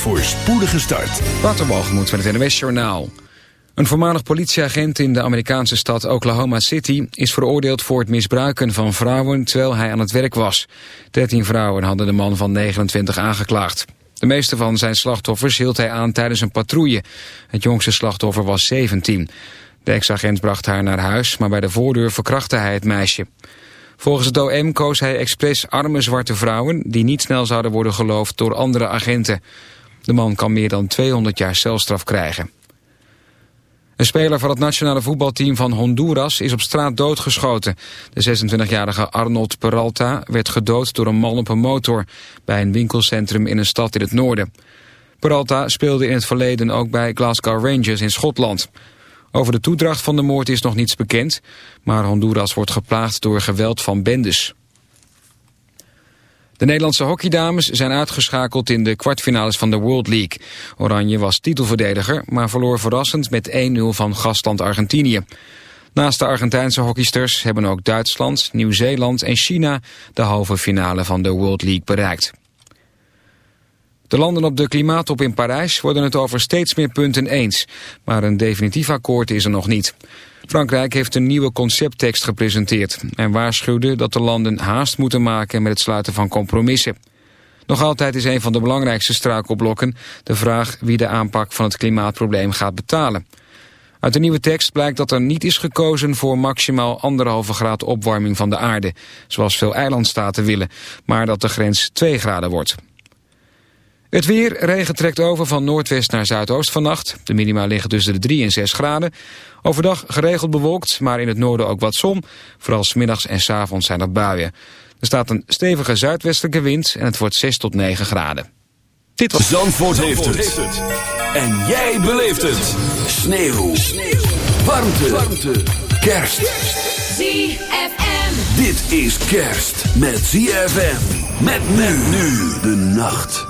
voor spoedige start. Waterbalgemoed met het NWS Journaal. Een voormalig politieagent in de Amerikaanse stad Oklahoma City... is veroordeeld voor het misbruiken van vrouwen terwijl hij aan het werk was. 13 vrouwen hadden de man van 29 aangeklaagd. De meeste van zijn slachtoffers hield hij aan tijdens een patrouille. Het jongste slachtoffer was 17. De ex-agent bracht haar naar huis, maar bij de voordeur verkrachtte hij het meisje. Volgens het OM koos hij expres arme zwarte vrouwen... die niet snel zouden worden geloofd door andere agenten. De man kan meer dan 200 jaar celstraf krijgen. Een speler van het nationale voetbalteam van Honduras is op straat doodgeschoten. De 26-jarige Arnold Peralta werd gedood door een man op een motor... bij een winkelcentrum in een stad in het noorden. Peralta speelde in het verleden ook bij Glasgow Rangers in Schotland. Over de toedracht van de moord is nog niets bekend... maar Honduras wordt geplaagd door geweld van bendes. De Nederlandse hockeydames zijn uitgeschakeld in de kwartfinales van de World League. Oranje was titelverdediger, maar verloor verrassend met 1-0 van gastland Argentinië. Naast de Argentijnse hockeysters hebben ook Duitsland, Nieuw-Zeeland en China de halve finale van de World League bereikt. De landen op de klimaattop in Parijs worden het over steeds meer punten eens. Maar een definitief akkoord is er nog niet. Frankrijk heeft een nieuwe concepttekst gepresenteerd... en waarschuwde dat de landen haast moeten maken met het sluiten van compromissen. Nog altijd is een van de belangrijkste struikelblokken... de vraag wie de aanpak van het klimaatprobleem gaat betalen. Uit de nieuwe tekst blijkt dat er niet is gekozen voor maximaal anderhalve graad opwarming van de aarde... zoals veel eilandstaten willen, maar dat de grens 2 graden wordt. Het weer, regen trekt over van noordwest naar zuidoost vannacht. De minima liggen tussen de 3 en 6 graden. Overdag geregeld bewolkt, maar in het noorden ook wat zon. Vooral smiddags en s avonds zijn er buien. Er staat een stevige zuidwestelijke wind en het wordt 6 tot 9 graden. Dit was... Zandvoort, heeft, het. En jij beleeft het. Sneeuw. Sneeuw. Warmte. Warmte. Kerst. ZFM. Dit is kerst met ZFM. Met men nu de nacht.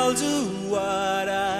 I'll do what I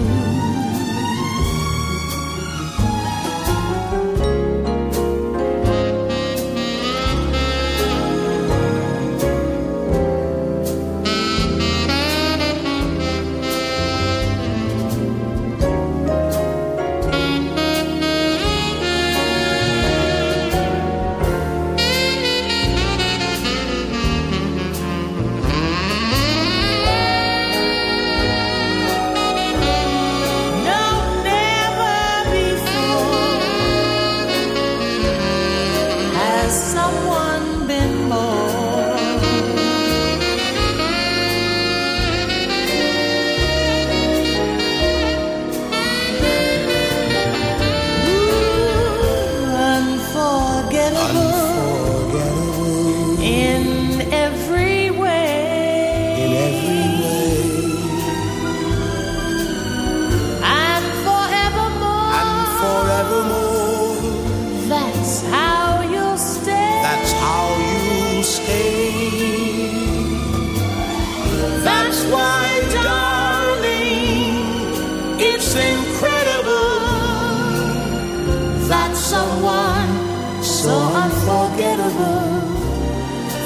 unfathomable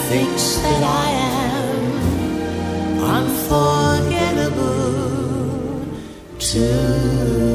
thinks that I am unforgettable too.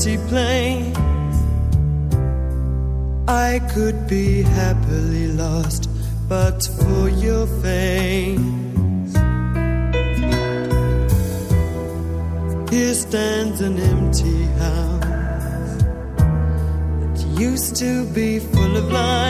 Empty place? I could be happily lost, but for your face. Here stands an empty house that used to be full of life.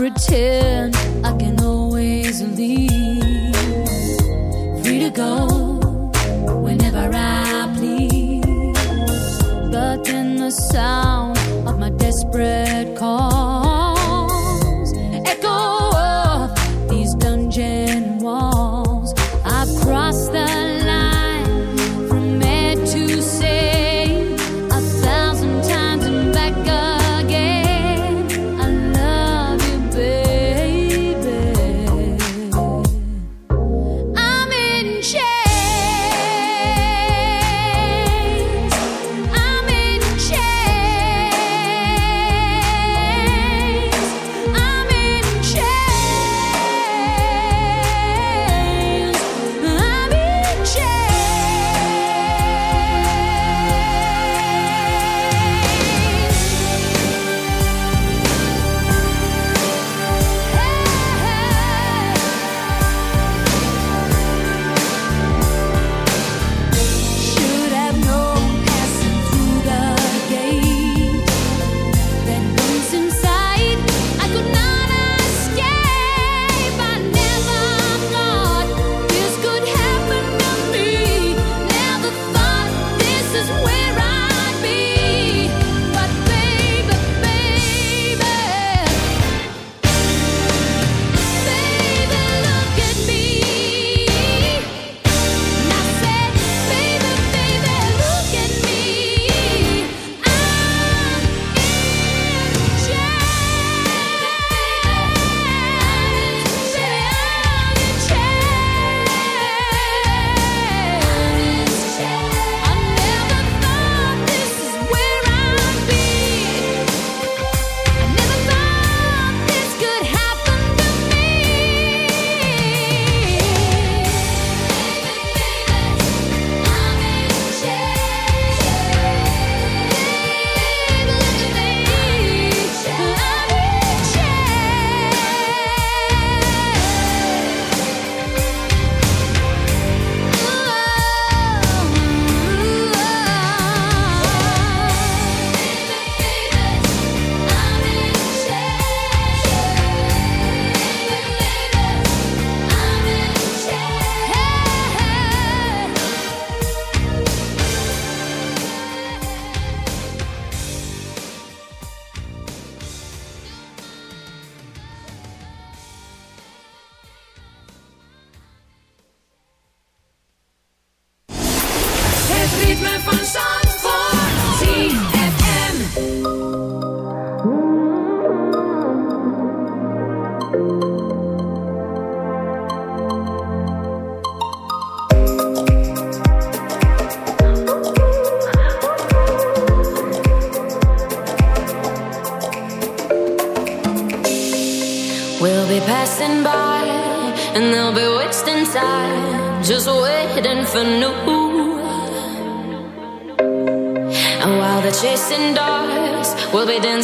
pretend I can always leave. Free to go.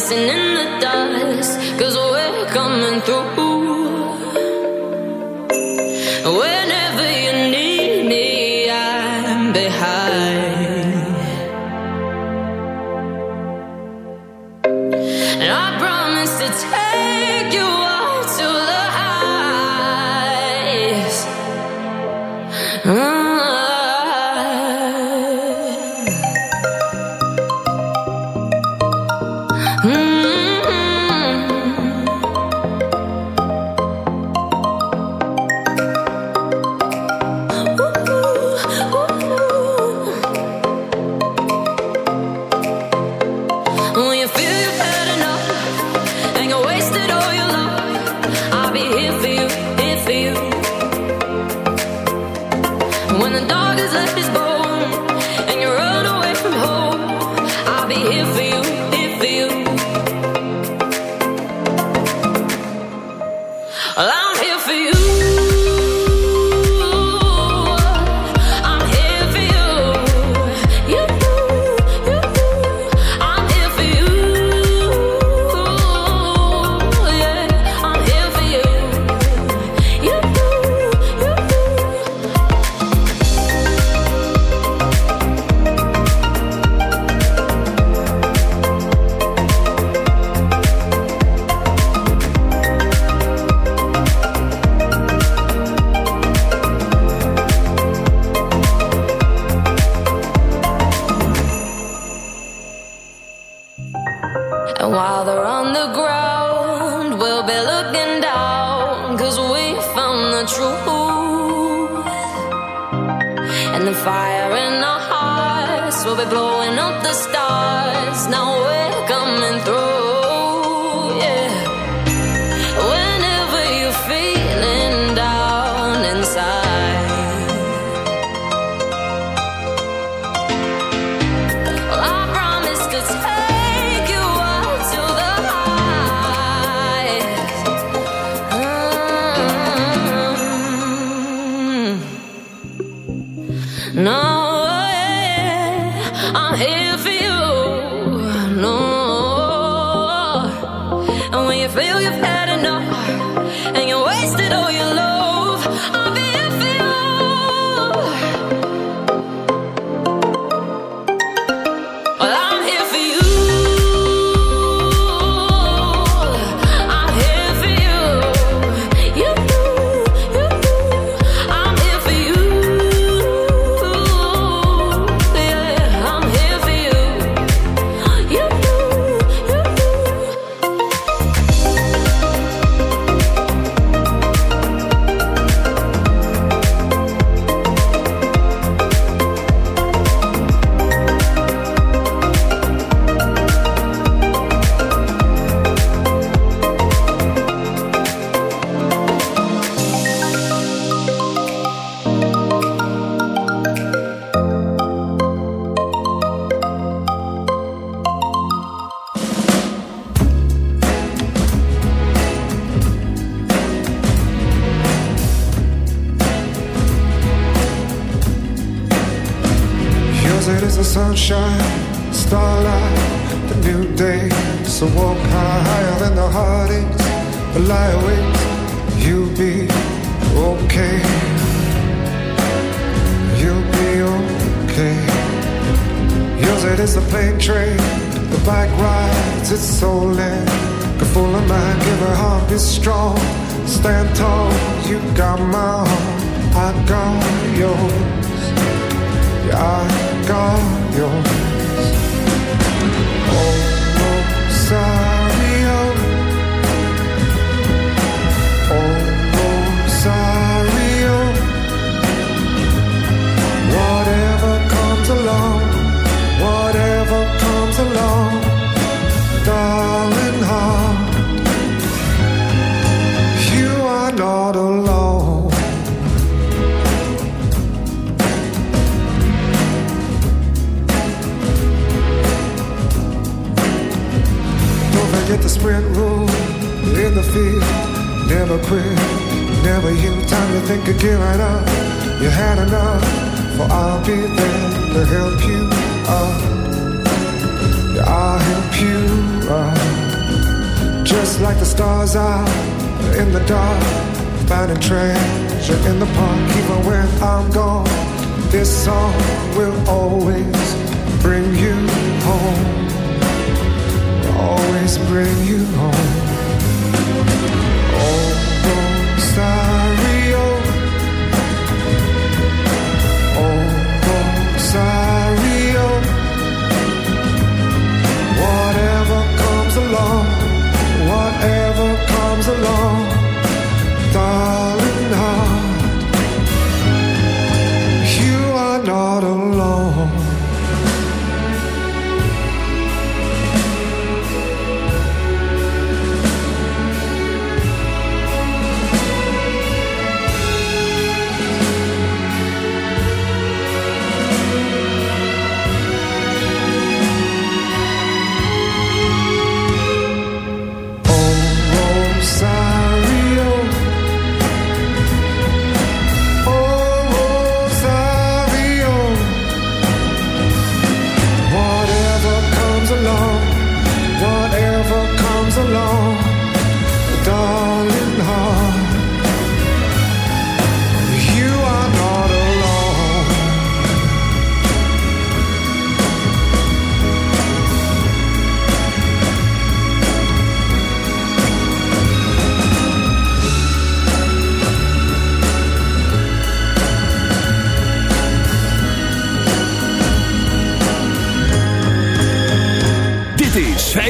dancing in the dust, cause we're coming through. We're is the plane train, the bike rides its so in. Go full of mind, give her heart be strong. Stand tall, you got my heart, I got yours. Yeah, I got yours. Oh, no, side. lover comes along, darling heart, you are not alone. Don't forget the sprint rule in the field. Never quit, never in Time to think of giving up. You had enough, for I'll be there to help you up. I'll help you. Just like the stars out in the dark, finding treasure in the park, even when I'm gone. This song will always bring you home. Will always bring you home. along.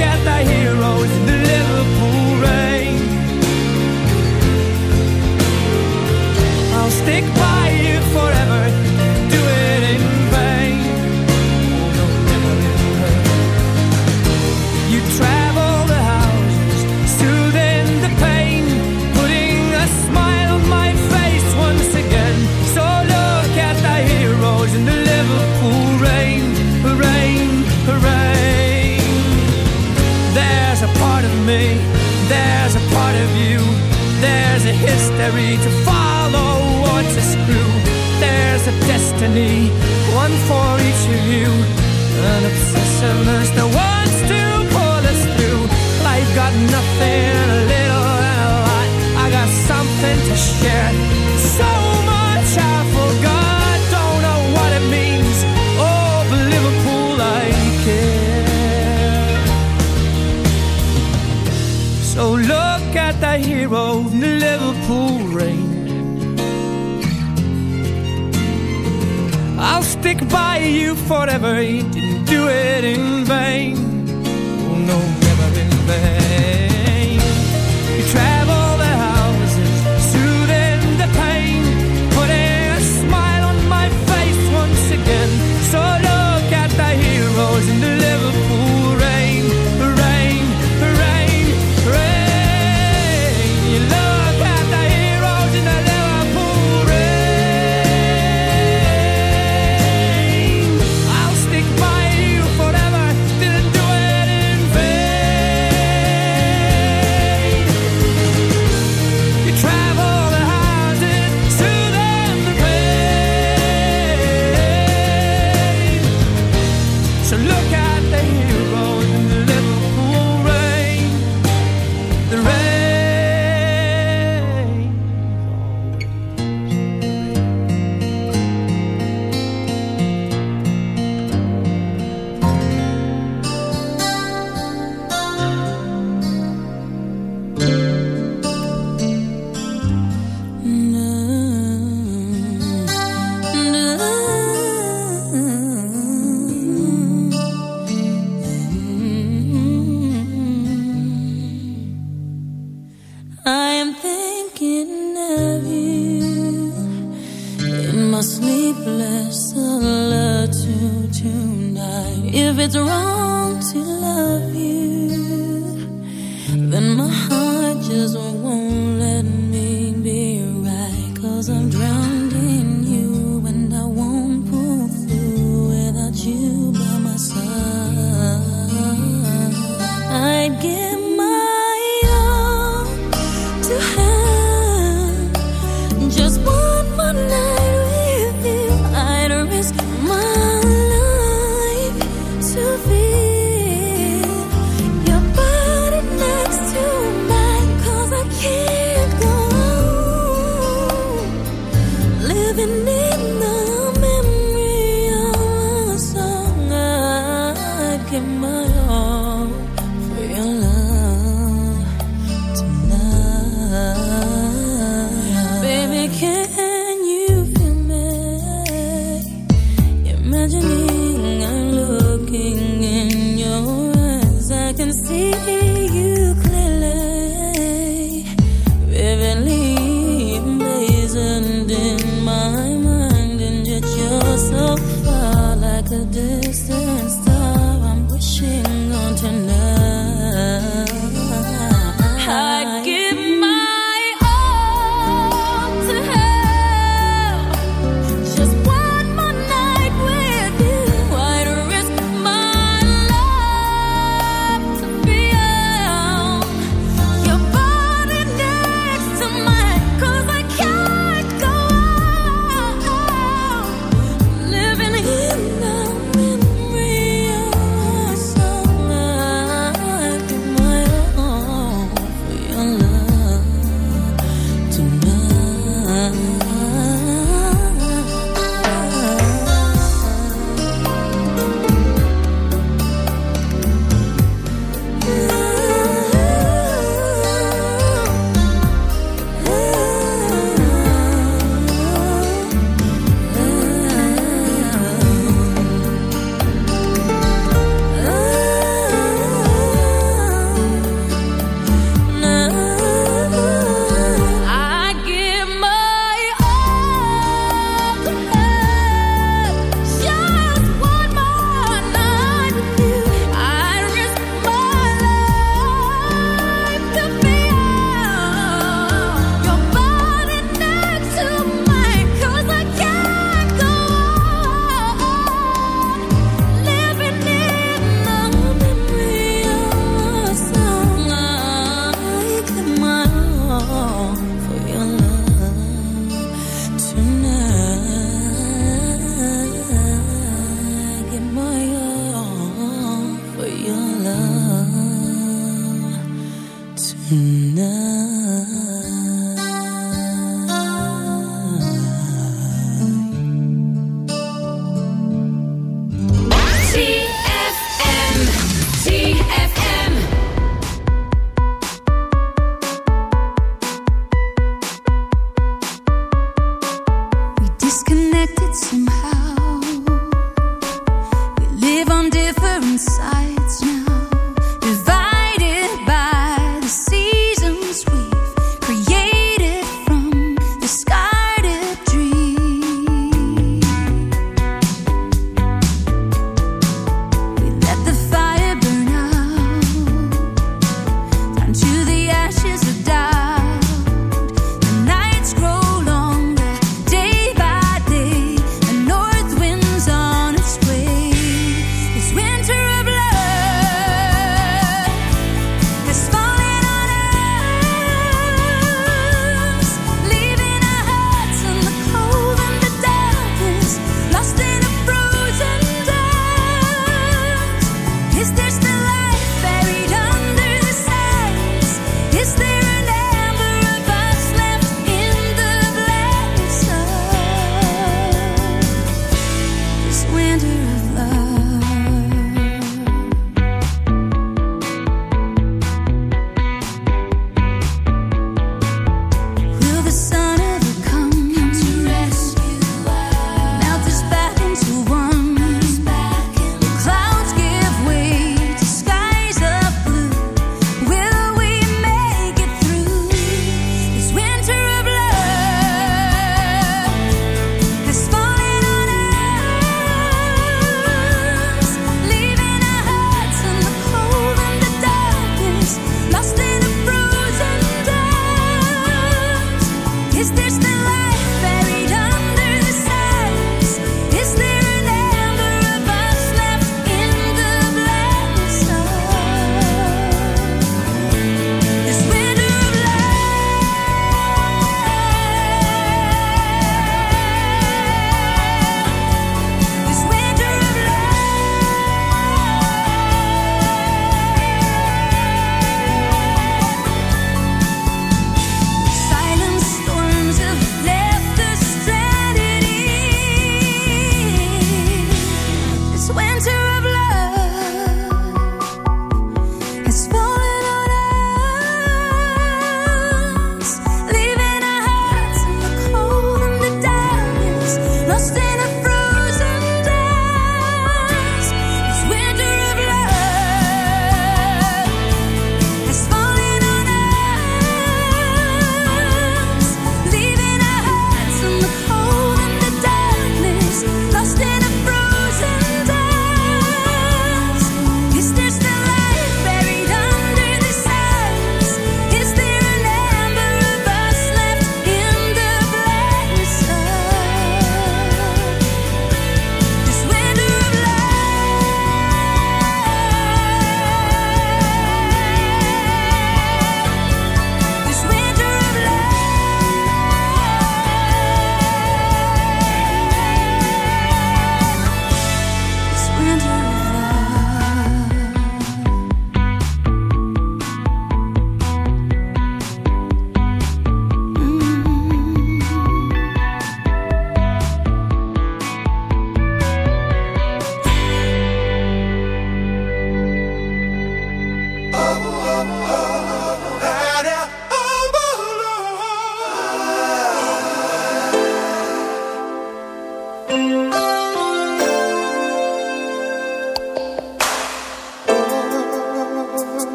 At the heroes the Liverpool rain. I'll stick by